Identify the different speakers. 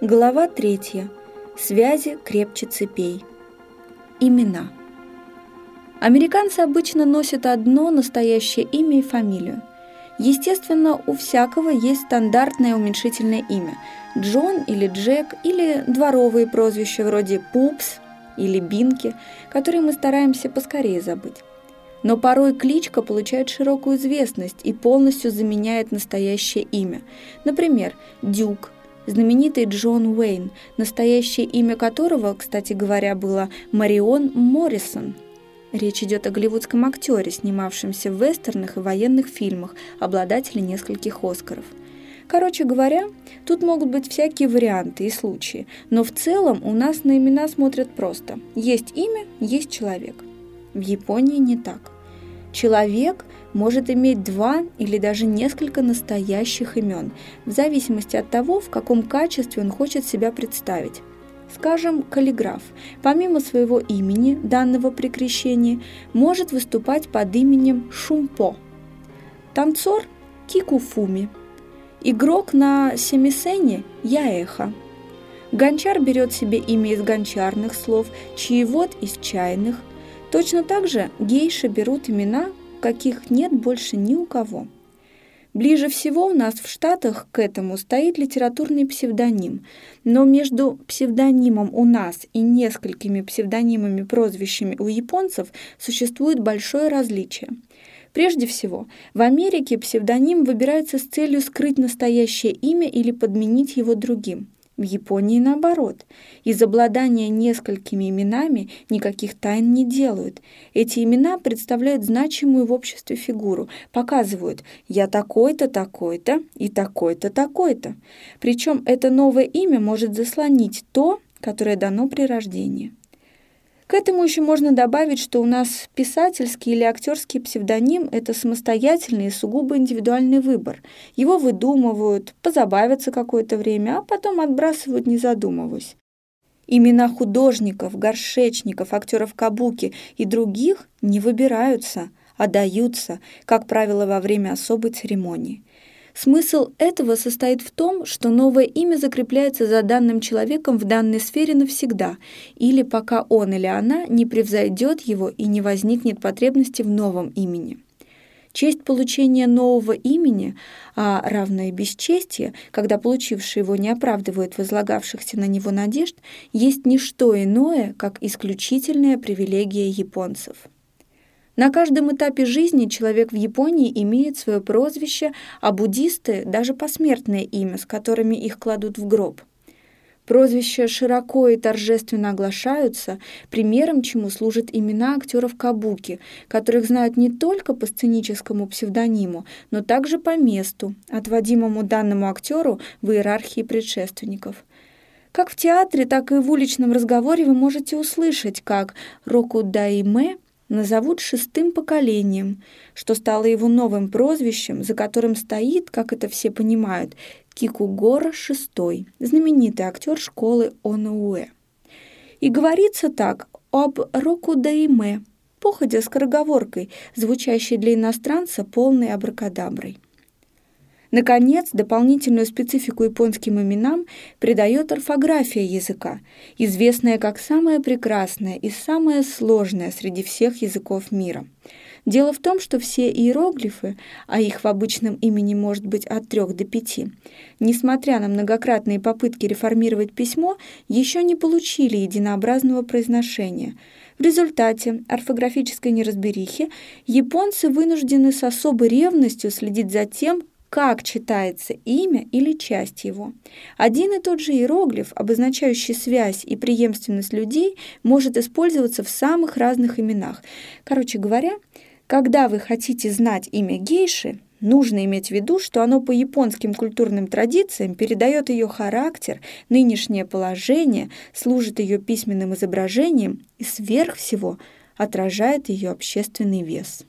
Speaker 1: Глава третья. Связи крепче цепей. Имена. Американцы обычно носят одно настоящее имя и фамилию. Естественно, у всякого есть стандартное уменьшительное имя – Джон или Джек, или дворовые прозвища вроде Пупс или Бинки, которые мы стараемся поскорее забыть. Но порой кличка получает широкую известность и полностью заменяет настоящее имя. Например, Дюк – знаменитый Джон Уэйн, настоящее имя которого, кстати говоря, было Марион Моррисон. Речь идет о голливудском актере, снимавшемся в вестернах и военных фильмах, обладателе нескольких Оскаров. Короче говоря, тут могут быть всякие варианты и случаи, но в целом у нас на имена смотрят просто. Есть имя, есть человек. В Японии не так. Человек может иметь два или даже несколько настоящих имен, в зависимости от того, в каком качестве он хочет себя представить. Скажем, каллиграф, помимо своего имени, данного при крещении, может выступать под именем Шумпо. Танцор – Кикуфуми. Игрок на семисене – Яэха. Гончар берет себе имя из гончарных слов, чаевод – из чайных. Точно так же гейши берут имена, каких нет больше ни у кого. Ближе всего у нас в Штатах к этому стоит литературный псевдоним, но между псевдонимом у нас и несколькими псевдонимами-прозвищами у японцев существует большое различие. Прежде всего, в Америке псевдоним выбирается с целью скрыть настоящее имя или подменить его другим – в Японии наоборот. Из обладания несколькими именами никаких тайн не делают. Эти имена представляют значимую в обществе фигуру, показывают «я такой-то, такой-то и такой-то, такой-то». Причем это новое имя может заслонить то, которое дано при рождении. К этому еще можно добавить, что у нас писательский или актерский псевдоним – это самостоятельный и сугубо индивидуальный выбор. Его выдумывают, позабавятся какое-то время, а потом отбрасывают, не задумываясь. Имена художников, горшечников, актеров кабуки и других не выбираются, а даются, как правило, во время особой церемонии. Смысл этого состоит в том, что новое имя закрепляется за данным человеком в данной сфере навсегда, или пока он или она не превзойдет его и не возникнет потребности в новом имени. Честь получения нового имени, а равное бесчестие, когда получивший его не оправдывает возлагавшихся на него надежд, есть не что иное, как исключительная привилегия японцев. На каждом этапе жизни человек в Японии имеет свое прозвище, а буддисты — даже посмертное имя, с которыми их кладут в гроб. Прозвища широко и торжественно оглашаются, примером чему служат имена актеров Кабуки, которых знают не только по сценическому псевдониму, но также по месту, отводимому данному актеру в иерархии предшественников. Как в театре, так и в уличном разговоре вы можете услышать, как «Рокудайме» назовут шестым поколением, что стало его новым прозвищем, за которым стоит, как это все понимают, Кикугора VI, знаменитый актер школы Онуэ. И говорится так об Рокудайме, походя скороговоркой, звучащей для иностранца полной абракадаброй. Наконец, дополнительную специфику японским именам придает орфография языка, известная как самая прекрасная и самая сложная среди всех языков мира. Дело в том, что все иероглифы, а их в обычном имени может быть от трех до пяти, несмотря на многократные попытки реформировать письмо, еще не получили единообразного произношения – в результате орфографической неразберихи японцы вынуждены с особой ревностью следить за тем, как читается имя или часть его. Один и тот же иероглиф, обозначающий связь и преемственность людей, может использоваться в самых разных именах. Короче говоря, когда вы хотите знать имя гейши, нужно иметь в виду, что оно по японским культурным традициям передает ее характер, нынешнее положение, служит ее письменным изображением и сверх всего отражает ее общественный вес.